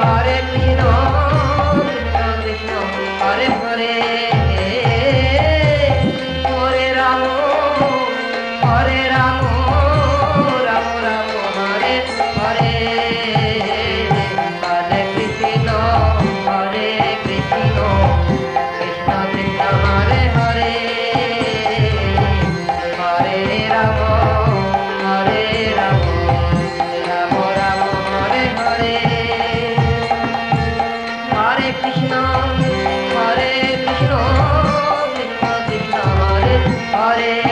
Hare Krishna, Krishna Krishna, Hare Hare. Vale.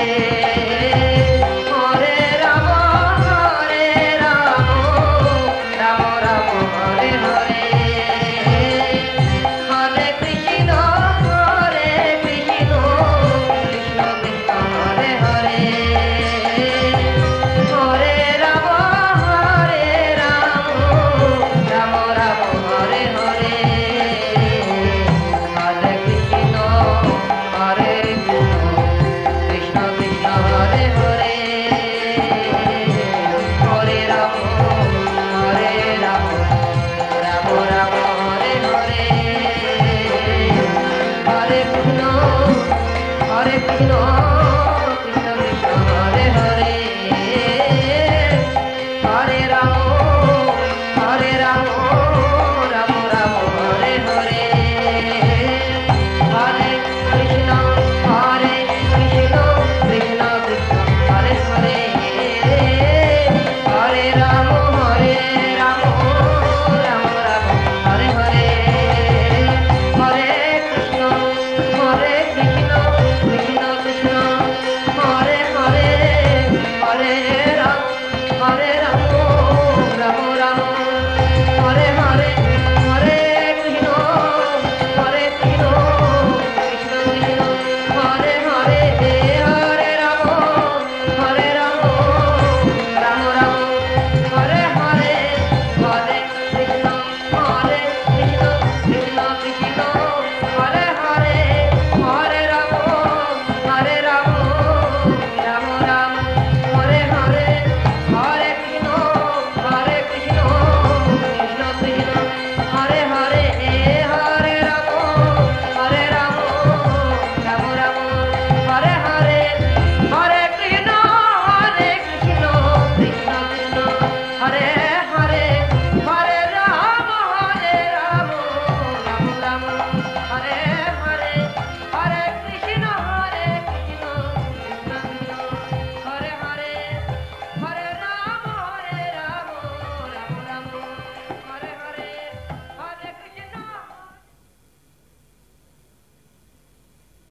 I know.